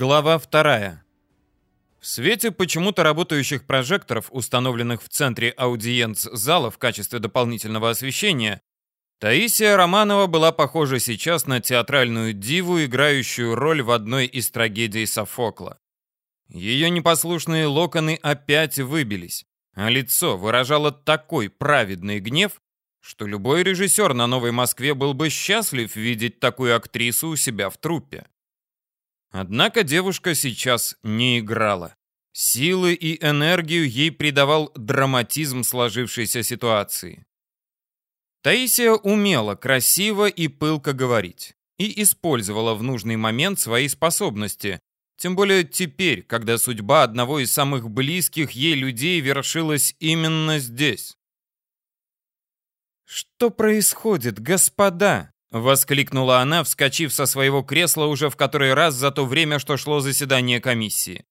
Глава вторая. В свете почему-то работающих прожекторов, установленных в центре аудиенц-зала в качестве дополнительного освещения, Таисия Романова была похожа сейчас на театральную диву, играющую роль в одной из трагедий Софокла. Ее непослушные локоны опять выбились, а лицо выражало такой праведный гнев, что любой режиссер на Новой Москве был бы счастлив видеть такую актрису у себя в труппе. Однако девушка сейчас не играла. Силы и энергию ей придавал драматизм сложившейся ситуации. Таисия умела красиво и пылко говорить и использовала в нужный момент свои способности, тем более теперь, когда судьба одного из самых близких ей людей вершилась именно здесь. «Что происходит, господа?» — воскликнула она, вскочив со своего кресла уже в который раз за то время, что шло заседание комиссии.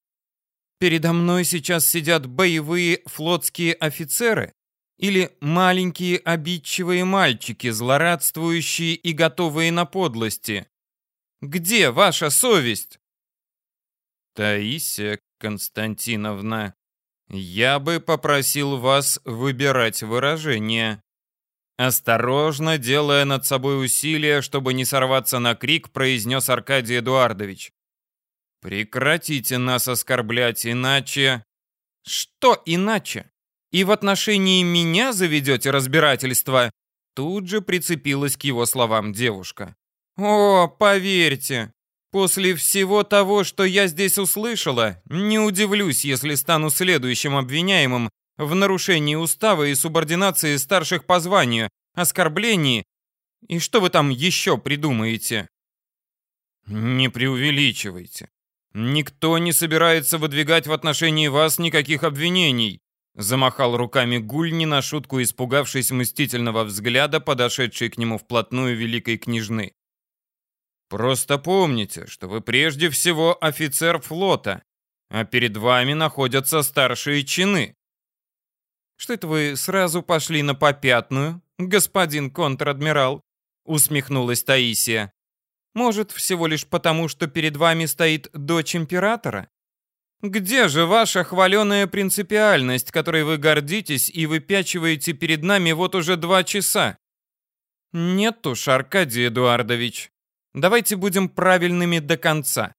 «Передо мной сейчас сидят боевые флотские офицеры или маленькие обидчивые мальчики, злорадствующие и готовые на подлости? Где ваша совесть?» «Таисия Константиновна, я бы попросил вас выбирать выражение», Осторожно, делая над собой усилия, чтобы не сорваться на крик, произнес Аркадий Эдуардович. «Прекратите нас оскорблять, иначе...» «Что иначе? И в отношении меня заведете разбирательство?» Тут же прицепилась к его словам девушка. «О, поверьте, после всего того, что я здесь услышала, не удивлюсь, если стану следующим обвиняемым в нарушении устава и субординации старших по званию, оскорблении и что вы там еще придумаете? Не преувеличивайте. Никто не собирается выдвигать в отношении вас никаких обвинений. Замахал руками Гуль, не на шутку испугавшись мстительного взгляда, подошедшей к нему вплотную великой княжны. Просто помните, что вы прежде всего офицер флота, а перед вами находятся старшие чины. Что это вы сразу пошли на попятную, господин контр-адмирал?» усмехнулась Таисия. «Может, всего лишь потому, что перед вами стоит дочь императора? Где же ваша хваленая принципиальность, которой вы гордитесь и выпячиваете перед нами вот уже два часа?» «Нет уж, Аркадий Эдуардович. Давайте будем правильными до конца.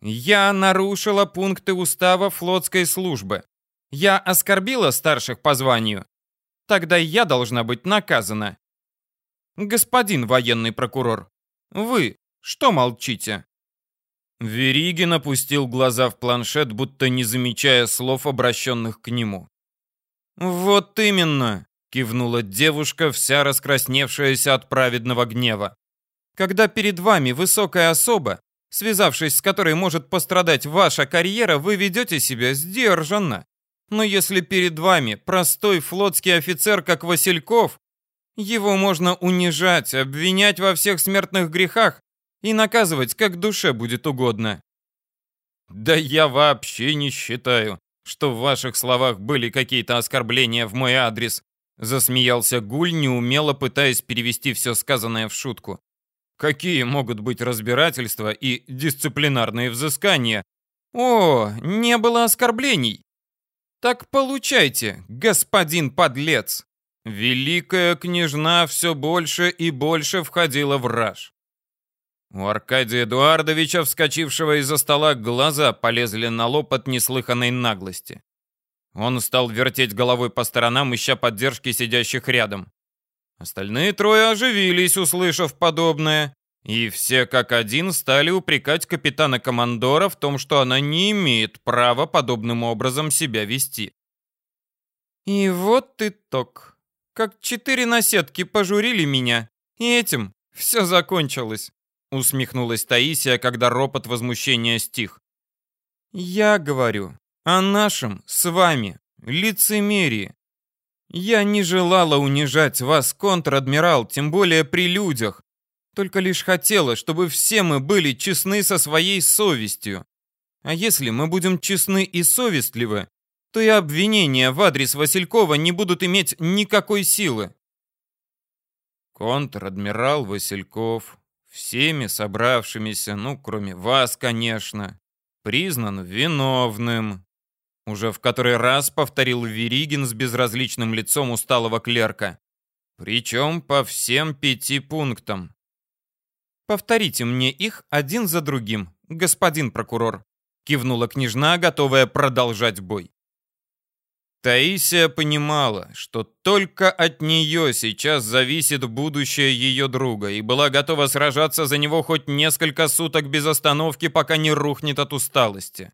Я нарушила пункты устава флотской службы. Я оскорбила старших по званию? Тогда я должна быть наказана. Господин военный прокурор, вы что молчите? Веригин опустил глаза в планшет, будто не замечая слов, обращенных к нему. «Вот именно!» — кивнула девушка, вся раскрасневшаяся от праведного гнева. «Когда перед вами высокая особа, связавшись с которой может пострадать ваша карьера, вы ведете себя сдержанно. Но если перед вами простой флотский офицер, как Васильков, его можно унижать, обвинять во всех смертных грехах и наказывать, как душе будет угодно. Да я вообще не считаю, что в ваших словах были какие-то оскорбления в мой адрес, засмеялся Гуль, неумело пытаясь перевести все сказанное в шутку. Какие могут быть разбирательства и дисциплинарные взыскания? О, не было оскорблений. Так получайте, господин подлец. Великая княжна все больше и больше входила в раж. У Аркадия Эдуардовича, вскочившего из-за стола, глаза полезли на лоб от неслыханной наглости. Он стал вертеть головой по сторонам, ища поддержки сидящих рядом. Остальные трое оживились, услышав подобное, и все как один стали упрекать капитана-командора в том, что она не имеет права подобным образом себя вести. И вот итог. Как четыре наседки пожурили меня, и этим все закончилось, усмехнулась Таисия, когда ропот возмущения стих. Я говорю о нашем с вами лицемерии. Я не желала унижать вас, контр-адмирал, тем более при людях, только лишь хотела, чтобы все мы были честны со своей совестью. А если мы будем честны и совестливы, то и обвинения в адрес Василькова не будут иметь никакой силы. Контр-адмирал Васильков, всеми собравшимися, ну, кроме вас, конечно, признан виновным. Уже в который раз повторил Веригин с безразличным лицом усталого клерка. Причем по всем пяти пунктам. Повторите мне их один за другим, господин прокурор. Кивнула княжна, готовая продолжать бой. Таисия понимала, что только от нее сейчас зависит будущее ее друга, и была готова сражаться за него хоть несколько суток без остановки, пока не рухнет от усталости.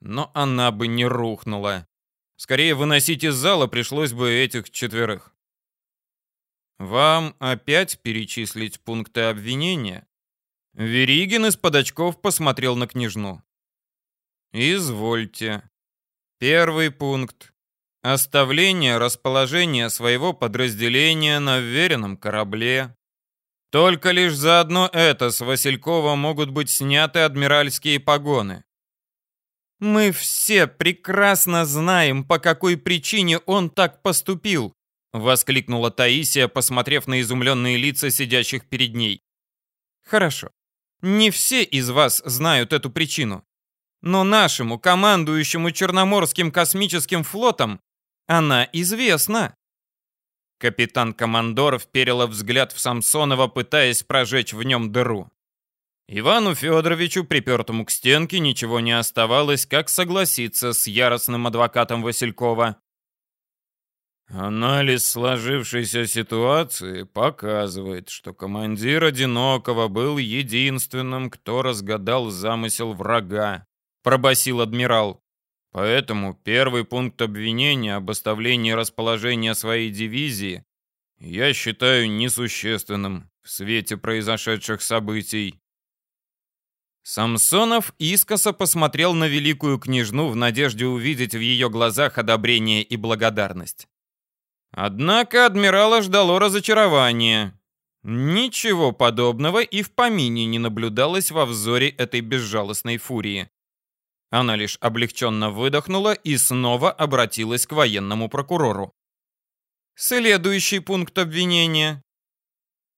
Но она бы не рухнула. Скорее выносить из зала пришлось бы этих четверых. Вам опять перечислить пункты обвинения? Веригин из-под очков посмотрел на княжну. Извольте. Первый пункт Оставление расположения своего подразделения на веренном корабле. Только лишь за одно это с Василькова могут быть сняты адмиральские погоны. Мы все прекрасно знаем, по какой причине он так поступил, воскликнула Таисия, посмотрев на изумленные лица сидящих перед ней. Хорошо. Не все из вас знают эту причину. Но нашему командующему Черноморским космическим флотом она известна. Капитан Командор вперила взгляд в Самсонова, пытаясь прожечь в нем дыру. Ивану Федоровичу, припертому к стенке, ничего не оставалось, как согласиться с яростным адвокатом Василькова. Анализ сложившейся ситуации показывает, что командир Одинокого был единственным, кто разгадал замысел врага, пробасил адмирал. Поэтому первый пункт обвинения об оставлении расположения своей дивизии я считаю несущественным в свете произошедших событий. Самсонов искоса посмотрел на великую княжну в надежде увидеть в ее глазах одобрение и благодарность. Однако адмирала ждало разочарование. Ничего подобного и в помине не наблюдалось во взоре этой безжалостной фурии. Она лишь облегченно выдохнула и снова обратилась к военному прокурору. Следующий пункт обвинения.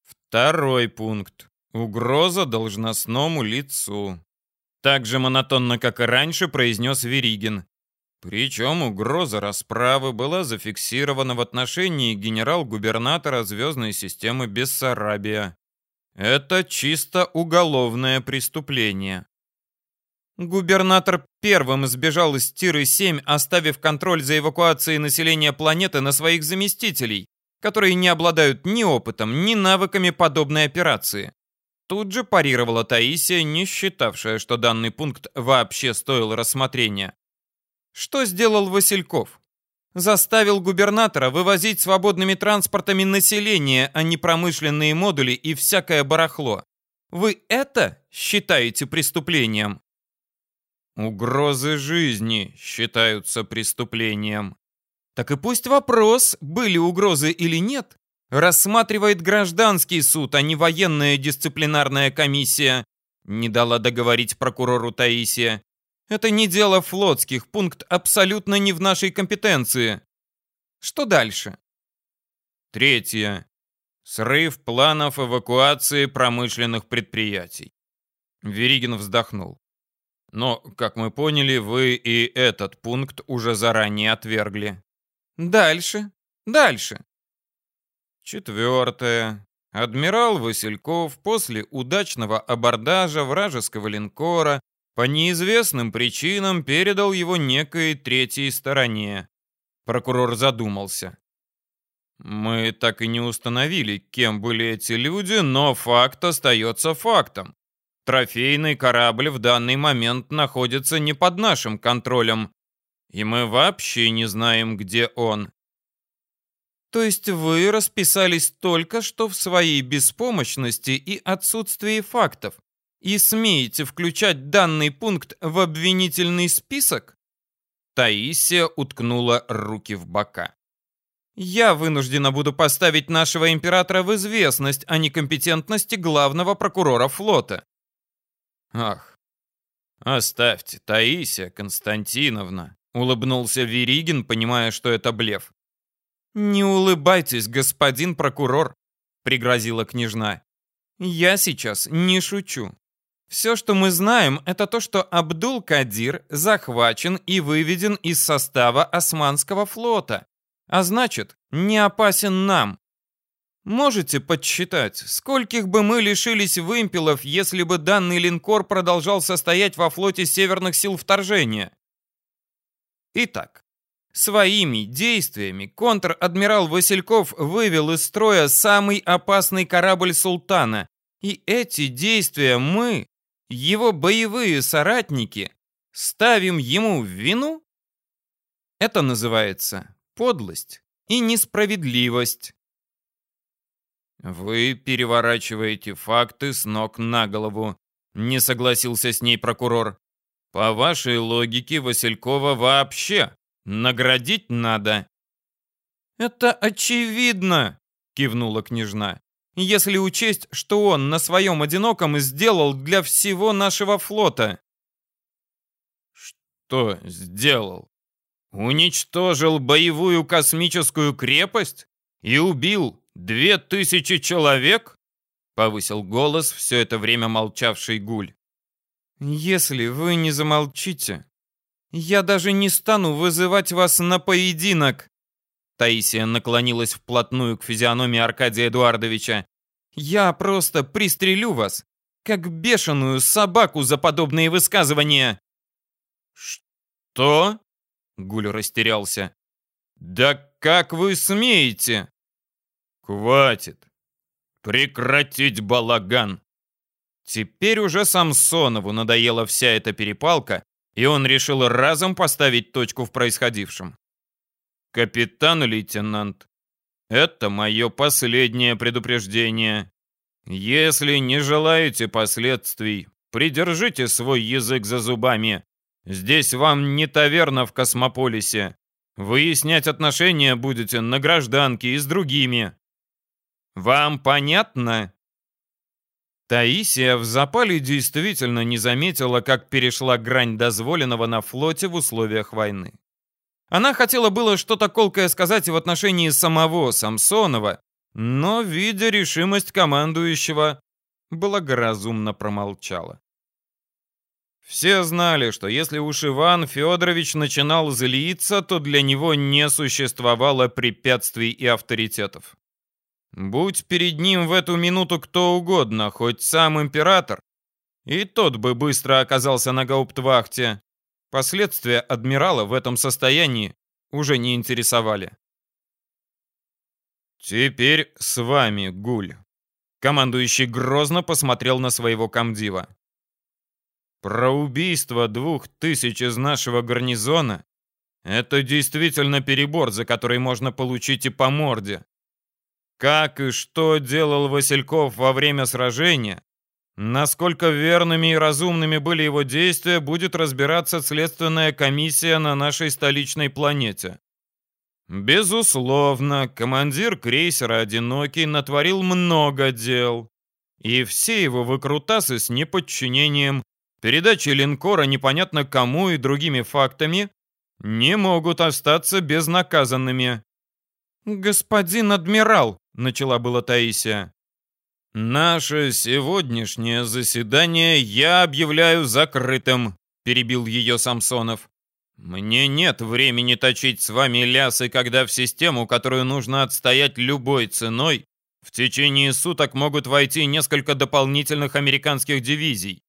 Второй пункт. Угроза должностному лицу. Так же монотонно, как и раньше, произнес Веригин. Причем угроза расправы была зафиксирована в отношении генерал-губернатора звездной системы Бессарабия. Это чисто уголовное преступление. Губернатор первым сбежал из Тиры-7, оставив контроль за эвакуацией населения планеты на своих заместителей, которые не обладают ни опытом, ни навыками подобной операции. Тут же парировала Таисия, не считавшая, что данный пункт вообще стоил рассмотрения. Что сделал Васильков? Заставил губернатора вывозить свободными транспортами население, а не промышленные модули и всякое барахло. Вы это считаете преступлением? Угрозы жизни считаются преступлением. Так и пусть вопрос, были угрозы или нет, рассматривает гражданский суд, а не военная дисциплинарная комиссия, не дала договорить прокурору Таисия. Это не дело флотских, пункт абсолютно не в нашей компетенции. Что дальше? Третье. Срыв планов эвакуации промышленных предприятий. Веригин вздохнул. Но, как мы поняли, вы и этот пункт уже заранее отвергли. Дальше. Дальше. Четвертое. Адмирал Васильков после удачного абордажа вражеского линкора по неизвестным причинам передал его некой третьей стороне. Прокурор задумался. Мы так и не установили, кем были эти люди, но факт остается фактом. Трофейный корабль в данный момент находится не под нашим контролем, и мы вообще не знаем, где он. То есть вы расписались только что в своей беспомощности и отсутствии фактов и смеете включать данный пункт в обвинительный список? Таисия уткнула руки в бока. Я вынуждена буду поставить нашего императора в известность о некомпетентности главного прокурора флота. Ах, оставьте, Таисия Константиновна, улыбнулся Веригин, понимая, что это блеф. Не улыбайтесь, господин прокурор, пригрозила княжна. Я сейчас не шучу. Все, что мы знаем, это то, что Абдул-Кадир захвачен и выведен из состава Османского флота, а значит, не опасен нам. Можете подсчитать, скольких бы мы лишились вымпелов, если бы данный линкор продолжал состоять во флоте северных сил вторжения? Итак, своими действиями контр-адмирал Васильков вывел из строя самый опасный корабль султана, и эти действия мы, его боевые соратники, ставим ему в вину? Это называется подлость и несправедливость. Вы переворачиваете факты с ног на голову, не согласился с ней прокурор. По вашей логике Василькова вообще наградить надо. Это очевидно, кивнула княжна. Если учесть, что он на своем одиноком сделал для всего нашего флота. Что сделал? Уничтожил боевую космическую крепость и убил две тысячи человек? Повысил голос все это время молчавший Гуль. Если вы не замолчите, я даже не стану вызывать вас на поединок. Таисия наклонилась вплотную к физиономии Аркадия Эдуардовича. Я просто пристрелю вас, как бешеную собаку за подобные высказывания. Что? Гуль растерялся. «Да как вы смеете?» «Хватит! Прекратить балаган!» Теперь уже Самсонову надоела вся эта перепалка, и он решил разом поставить точку в происходившем. «Капитан-лейтенант, это мое последнее предупреждение. Если не желаете последствий, придержите свой язык за зубами Здесь вам не таверна в космополисе. Выяснять отношения будете на гражданке и с другими. Вам понятно? Таисия в запале действительно не заметила, как перешла грань дозволенного на флоте в условиях войны. Она хотела было что-то колкое сказать в отношении самого Самсонова, но, видя решимость командующего, благоразумно промолчала. Все знали, что если уж Иван Федорович начинал злиться, то для него не существовало препятствий и авторитетов. Будь перед ним в эту минуту кто угодно, хоть сам император, и тот бы быстро оказался на гауптвахте. Последствия адмирала в этом состоянии уже не интересовали. «Теперь с вами, Гуль». Командующий грозно посмотрел на своего комдива. Про убийство двух тысяч из нашего гарнизона — это действительно перебор, за который можно получить и по морде. Как и что делал Васильков во время сражения, насколько верными и разумными были его действия, будет разбираться следственная комиссия на нашей столичной планете. Безусловно, командир крейсера «Одинокий» натворил много дел, и все его выкрутасы с неподчинением передачи линкора непонятно кому и другими фактами не могут остаться безнаказанными. «Господин адмирал», — начала была Таисия. «Наше сегодняшнее заседание я объявляю закрытым», — перебил ее Самсонов. «Мне нет времени точить с вами лясы, когда в систему, которую нужно отстоять любой ценой, в течение суток могут войти несколько дополнительных американских дивизий.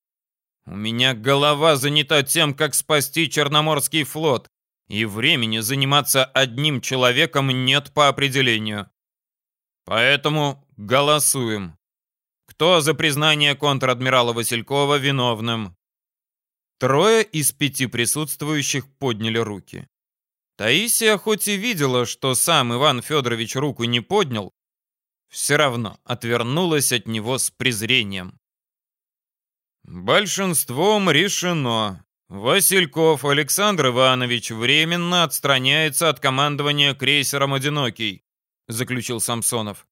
У меня голова занята тем, как спасти Черноморский флот, и времени заниматься одним человеком нет по определению. Поэтому голосуем. Кто за признание контр-адмирала Василькова виновным? Трое из пяти присутствующих подняли руки. Таисия хоть и видела, что сам Иван Федорович руку не поднял, все равно отвернулась от него с презрением. Большинством решено. Васильков Александр Иванович временно отстраняется от командования крейсером «Одинокий», заключил Самсонов.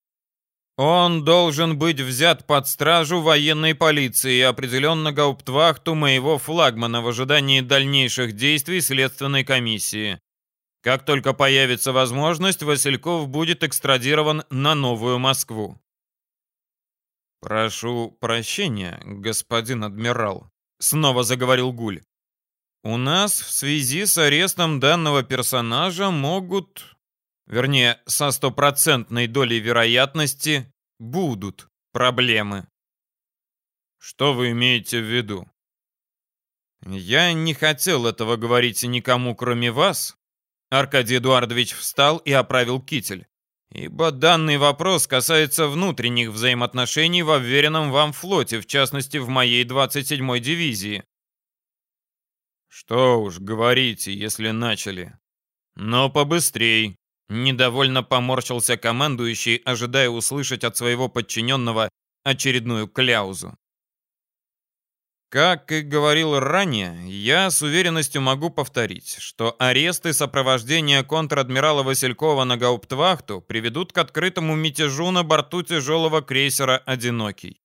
Он должен быть взят под стражу военной полиции и определен на гауптвахту моего флагмана в ожидании дальнейших действий следственной комиссии. Как только появится возможность, Васильков будет экстрадирован на Новую Москву. «Прошу прощения, господин адмирал», — снова заговорил Гуль. «У нас в связи с арестом данного персонажа могут, вернее, со стопроцентной долей вероятности, будут проблемы». «Что вы имеете в виду?» «Я не хотел этого говорить никому, кроме вас». Аркадий Эдуардович встал и оправил китель ибо данный вопрос касается внутренних взаимоотношений в уверенном вам флоте, в частности, в моей 27-й дивизии. Что уж, говорите, если начали. Но побыстрей. Недовольно поморщился командующий, ожидая услышать от своего подчиненного очередную кляузу. Как и говорил ранее, я с уверенностью могу повторить, что аресты и сопровождение контр-адмирала Василькова на гауптвахту приведут к открытому мятежу на борту тяжелого крейсера «Одинокий».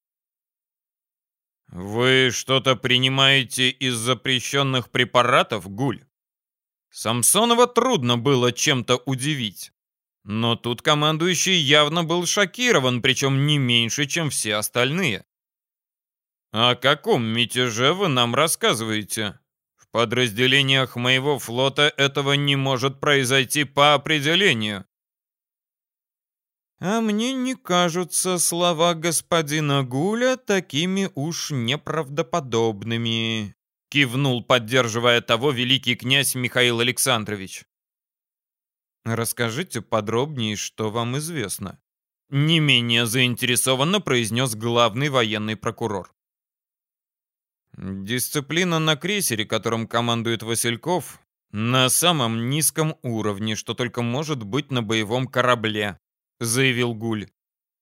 Вы что-то принимаете из запрещенных препаратов, Гуль? Самсонова трудно было чем-то удивить. Но тут командующий явно был шокирован, причем не меньше, чем все остальные. «О каком мятеже вы нам рассказываете? В подразделениях моего флота этого не может произойти по определению». «А мне не кажутся слова господина Гуля такими уж неправдоподобными», кивнул, поддерживая того, великий князь Михаил Александрович. «Расскажите подробнее, что вам известно», не менее заинтересованно произнес главный военный прокурор. Дисциплина на крейсере, которым командует Васильков, на самом низком уровне, что только может быть на боевом корабле, заявил Гуль.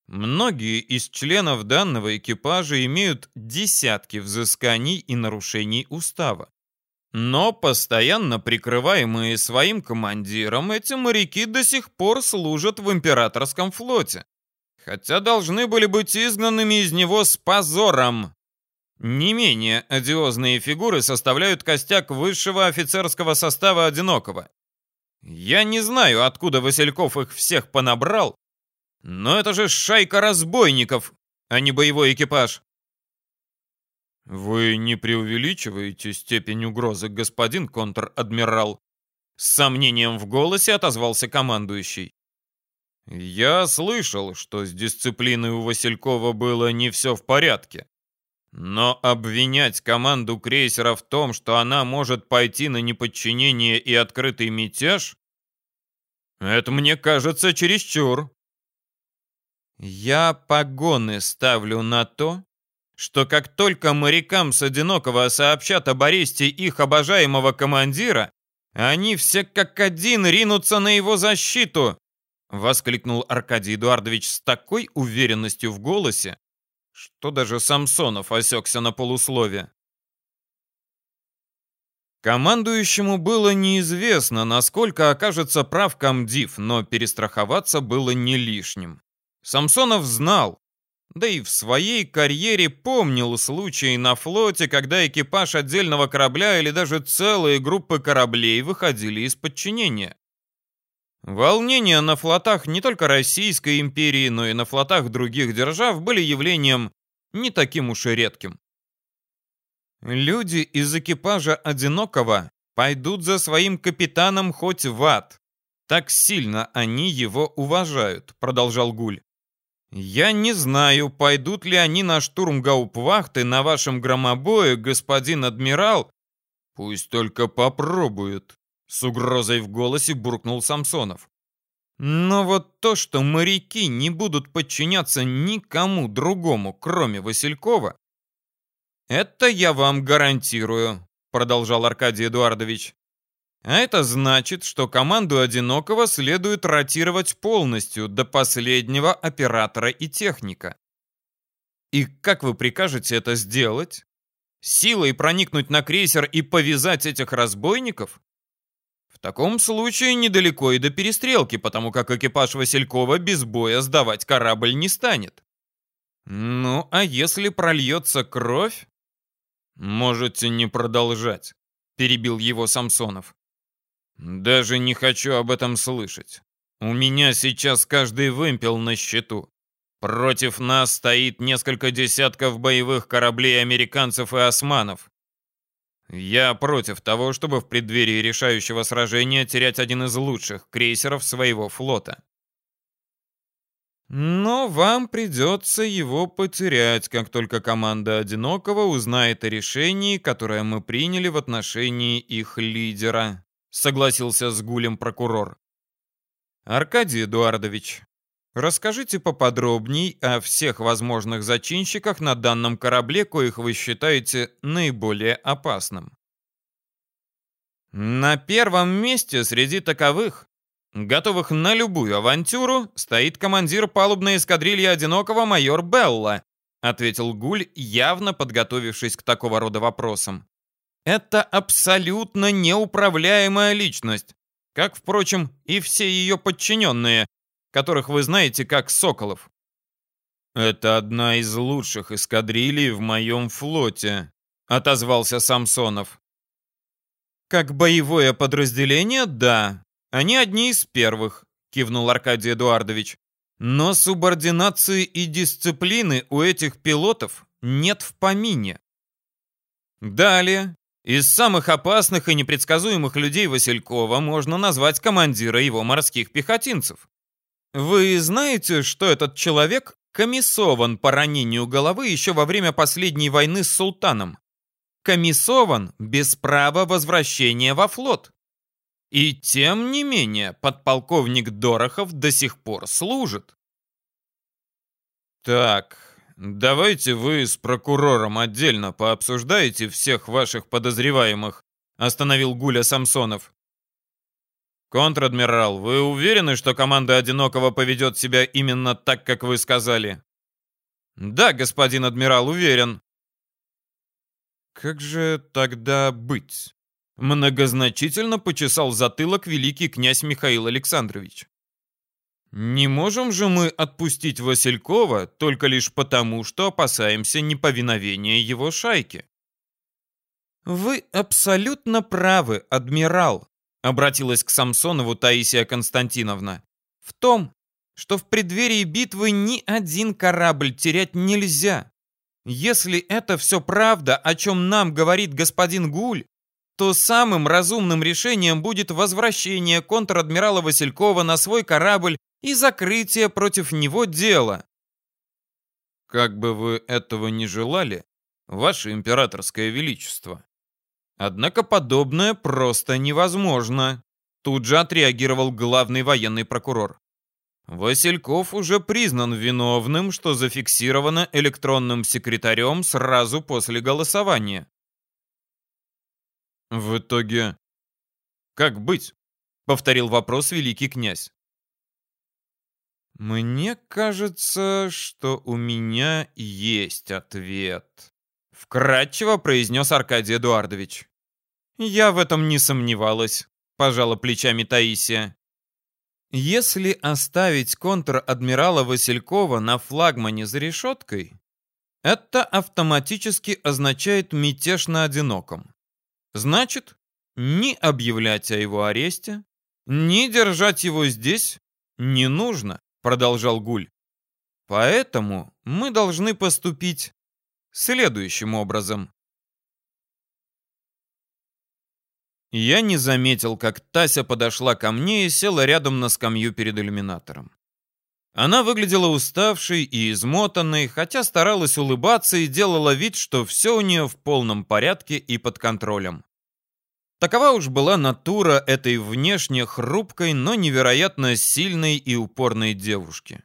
Многие из членов данного экипажа имеют десятки взысканий и нарушений устава. Но постоянно прикрываемые своим командиром, эти моряки до сих пор служат в императорском флоте. Хотя должны были быть изгнанными из него с позором, не менее одиозные фигуры составляют костяк высшего офицерского состава «Одинокого». Я не знаю, откуда Васильков их всех понабрал, но это же шайка разбойников, а не боевой экипаж. Вы не преувеличиваете степень угрозы, господин контр-адмирал? С сомнением в голосе отозвался командующий. Я слышал, что с дисциплиной у Василькова было не все в порядке. Но обвинять команду крейсера в том, что она может пойти на неподчинение и открытый мятеж, это мне кажется чересчур. Я погоны ставлю на то, что как только морякам с одинокого сообщат об аресте их обожаемого командира, они все как один ринутся на его защиту, воскликнул Аркадий Эдуардович с такой уверенностью в голосе, что даже Самсонов осекся на полуслове. Командующему было неизвестно, насколько окажется прав комдив, но перестраховаться было не лишним. Самсонов знал, да и в своей карьере помнил случаи на флоте, когда экипаж отдельного корабля или даже целые группы кораблей выходили из подчинения. Волнения на флотах не только Российской империи, но и на флотах других держав были явлением не таким уж и редким. Люди из экипажа «Одинокого» пойдут за своим капитаном хоть в ад. Так сильно они его уважают, продолжал Гуль. Я не знаю, пойдут ли они на штурм гауптвахты на вашем громобое, господин адмирал. Пусть только попробуют. С угрозой в голосе буркнул Самсонов. Но вот то, что моряки не будут подчиняться никому другому, кроме Василькова, это я вам гарантирую, продолжал Аркадий Эдуардович. А это значит, что команду Одинокого следует ротировать полностью до последнего оператора и техника. И как вы прикажете это сделать? Силой проникнуть на крейсер и повязать этих разбойников? В таком случае недалеко и до перестрелки, потому как экипаж Василькова без боя сдавать корабль не станет. Ну, а если прольется кровь? Можете не продолжать, перебил его Самсонов. Даже не хочу об этом слышать. У меня сейчас каждый вымпел на счету. Против нас стоит несколько десятков боевых кораблей американцев и османов. Я против того, чтобы в преддверии решающего сражения терять один из лучших крейсеров своего флота. Но вам придется его потерять, как только команда Одинокого узнает о решении, которое мы приняли в отношении их лидера, согласился с Гулем прокурор. Аркадий Эдуардович, расскажите поподробней о всех возможных зачинщиках на данном корабле, коих вы считаете наиболее опасным. На первом месте среди таковых готовых на любую авантюру, стоит командир палубной эскадрильи одинокого майор Белла, ответил Гуль, явно подготовившись к такого рода вопросам. Это абсолютно неуправляемая личность, как, впрочем, и все ее подчиненные, которых вы знаете как Соколов. Это одна из лучших эскадрилий в моем флоте, отозвался Самсонов. Как боевое подразделение, да, они одни из первых, кивнул Аркадий Эдуардович. Но субординации и дисциплины у этих пилотов нет в помине. Далее, из самых опасных и непредсказуемых людей Василькова можно назвать командира его морских пехотинцев. Вы знаете, что этот человек комиссован по ранению головы еще во время последней войны с султаном? Комиссован без права возвращения во флот. И тем не менее, подполковник Дорохов до сих пор служит. Так, давайте вы с прокурором отдельно пообсуждаете всех ваших подозреваемых, остановил Гуля Самсонов. Контр-адмирал, вы уверены, что команда Одинокого поведет себя именно так, как вы сказали? Да, господин адмирал, уверен. Как же тогда быть? Многозначительно почесал затылок великий князь Михаил Александрович. Не можем же мы отпустить Василькова только лишь потому, что опасаемся неповиновения его шайки. Вы абсолютно правы, адмирал, обратилась к Самсонову Таисия Константиновна. В том, что в преддверии битвы ни один корабль терять нельзя. Если это все правда, о чем нам говорит господин Гуль, то самым разумным решением будет возвращение контр-адмирала Василькова на свой корабль и закрытие против него дела. Как бы вы этого не желали, ваше императорское величество. Однако подобное просто невозможно. Тут же отреагировал главный военный прокурор. Васильков уже признан виновным, что зафиксировано электронным секретарем сразу после голосования. В итоге, как быть? Повторил вопрос великий князь. Мне кажется, что у меня есть ответ. Вкратчиво произнес Аркадий Эдуардович. Я в этом не сомневалась, пожала плечами Таисия. Если оставить контр-адмирала Василькова на флагмане за решеткой, это автоматически означает мятеж на одиноком. Значит, ни объявлять о его аресте, ни держать его здесь не нужно, продолжал Гуль. Поэтому мы должны поступить следующим образом. Я не заметил, как Тася подошла ко мне и села рядом на скамью перед иллюминатором. Она выглядела уставшей и измотанной, хотя старалась улыбаться и делала вид, что все у нее в полном порядке и под контролем. Такова уж была натура этой внешне хрупкой, но невероятно сильной и упорной девушки.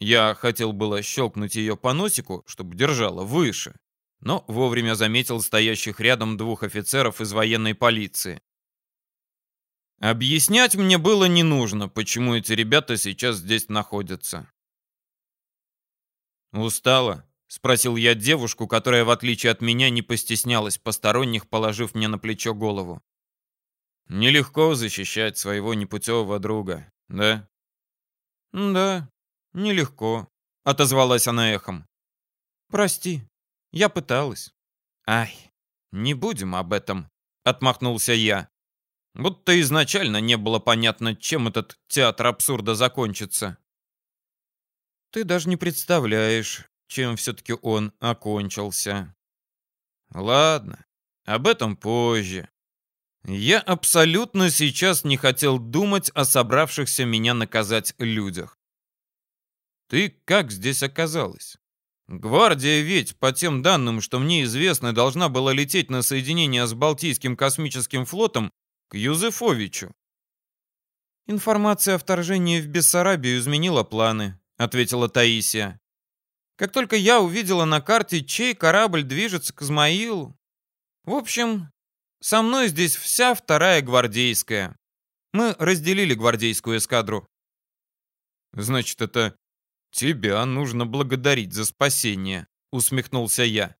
Я хотел было щелкнуть ее по носику, чтобы держала выше, но вовремя заметил стоящих рядом двух офицеров из военной полиции. Объяснять мне было не нужно, почему эти ребята сейчас здесь находятся. Устала? Спросил я девушку, которая, в отличие от меня, не постеснялась посторонних, положив мне на плечо голову. Нелегко защищать своего непутевого друга, да? Да, нелегко, отозвалась она эхом. Прости, я пыталась. Ай, не будем об этом, отмахнулся я. Будто изначально не было понятно, чем этот театр абсурда закончится. Ты даже не представляешь, чем все-таки он окончился. Ладно, об этом позже. Я абсолютно сейчас не хотел думать о собравшихся меня наказать людях. Ты как здесь оказалась? Гвардия ведь, по тем данным, что мне известно, должна была лететь на соединение с Балтийским космическим флотом к Юзефовичу. Информация о вторжении в Бессарабию изменила планы, ответила Таисия. Как только я увидела на карте, чей корабль движется к Измаилу. В общем, со мной здесь вся вторая гвардейская. Мы разделили гвардейскую эскадру. Значит, это тебя нужно благодарить за спасение, усмехнулся я.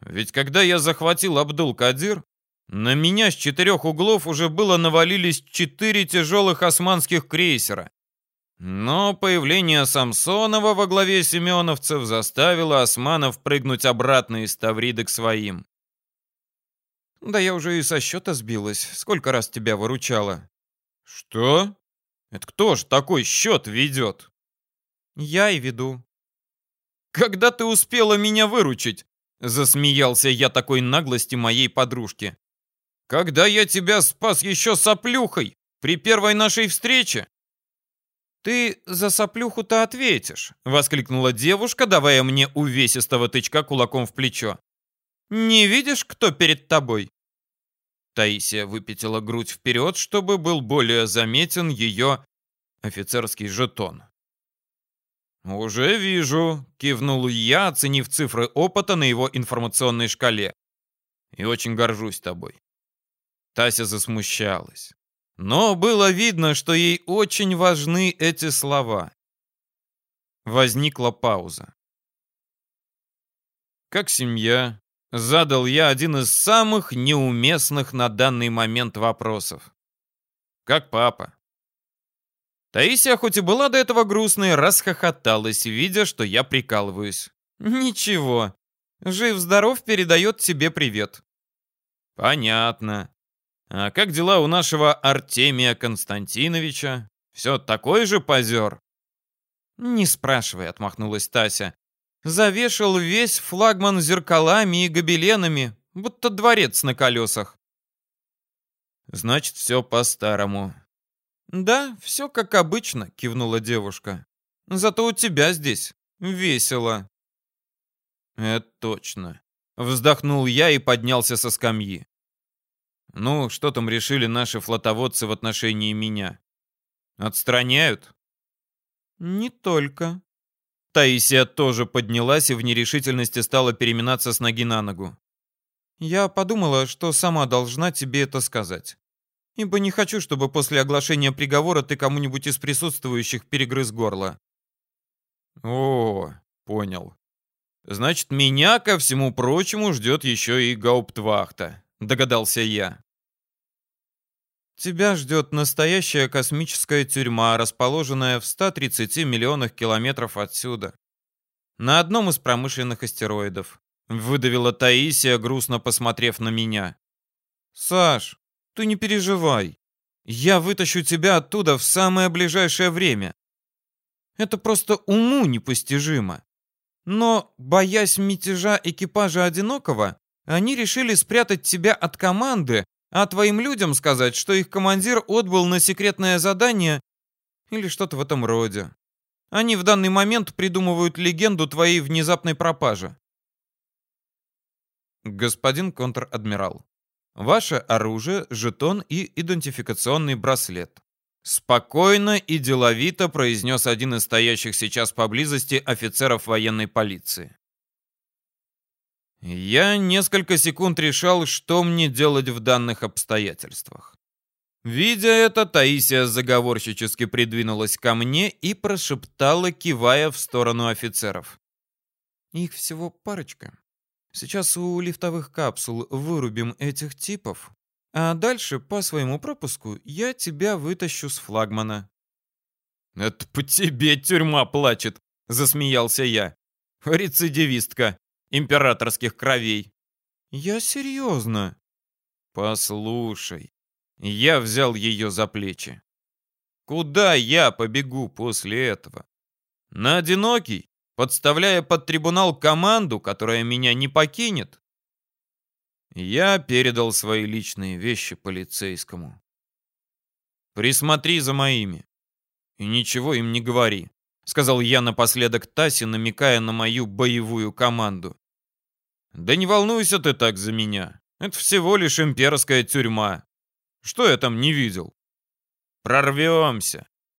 Ведь когда я захватил Абдул-Кадир, на меня с четырех углов уже было навалились четыре тяжелых османских крейсера. Но появление Самсонова во главе семеновцев заставило османов прыгнуть обратно из Тавриды к своим. Да я уже и со счета сбилась. Сколько раз тебя выручала? Что? Это кто ж такой счет ведет? Я и веду. Когда ты успела меня выручить? Засмеялся я такой наглости моей подружки. Когда я тебя спас еще соплюхой при первой нашей встрече? «Ты за соплюху-то ответишь», — воскликнула девушка, давая мне увесистого тычка кулаком в плечо. «Не видишь, кто перед тобой?» Таисия выпятила грудь вперед, чтобы был более заметен ее офицерский жетон. «Уже вижу», — кивнул я, оценив цифры опыта на его информационной шкале. «И очень горжусь тобой». Тася засмущалась. Но было видно, что ей очень важны эти слова. Возникла пауза. «Как семья?» Задал я один из самых неуместных на данный момент вопросов. Как папа? Таисия, хоть и была до этого грустной, расхохоталась, видя, что я прикалываюсь. Ничего. Жив-здоров передает тебе привет. Понятно. А как дела у нашего Артемия Константиновича? Все такой же позер? Не спрашивай, отмахнулась Тася завешал весь флагман зеркалами и гобеленами, будто дворец на колесах. Значит, все по-старому. Да, все как обычно, кивнула девушка. Зато у тебя здесь весело. Это точно. Вздохнул я и поднялся со скамьи. Ну, что там решили наши флотоводцы в отношении меня? Отстраняют? Не только. Таисия тоже поднялась и в нерешительности стала переминаться с ноги на ногу. «Я подумала, что сама должна тебе это сказать. Ибо не хочу, чтобы после оглашения приговора ты кому-нибудь из присутствующих перегрыз горло». «О, понял. Значит, меня, ко всему прочему, ждет еще и гауптвахта», — догадался я. Тебя ждет настоящая космическая тюрьма, расположенная в 130 миллионах километров отсюда. На одном из промышленных астероидов. Выдавила Таисия, грустно посмотрев на меня. Саш, ты не переживай. Я вытащу тебя оттуда в самое ближайшее время. Это просто уму непостижимо. Но, боясь мятежа экипажа Одинокого, они решили спрятать тебя от команды, а твоим людям сказать, что их командир отбыл на секретное задание или что-то в этом роде. Они в данный момент придумывают легенду твоей внезапной пропажи. Господин контр-адмирал, ваше оружие, жетон и идентификационный браслет. Спокойно и деловито произнес один из стоящих сейчас поблизости офицеров военной полиции. Я несколько секунд решал, что мне делать в данных обстоятельствах. Видя это, Таисия заговорщически придвинулась ко мне и прошептала, кивая в сторону офицеров. «Их всего парочка. Сейчас у лифтовых капсул вырубим этих типов, а дальше по своему пропуску я тебя вытащу с флагмана». «Это по тебе тюрьма плачет», — засмеялся я. «Рецидивистка императорских кровей. Я серьезно. Послушай, я взял ее за плечи. Куда я побегу после этого? На одинокий, подставляя под трибунал команду, которая меня не покинет? Я передал свои личные вещи полицейскому. Присмотри за моими. И ничего им не говори, сказал я напоследок Тасе, намекая на мою боевую команду. Да не волнуйся ты так за меня. Это всего лишь имперская тюрьма. Что я там не видел? Прорвемся.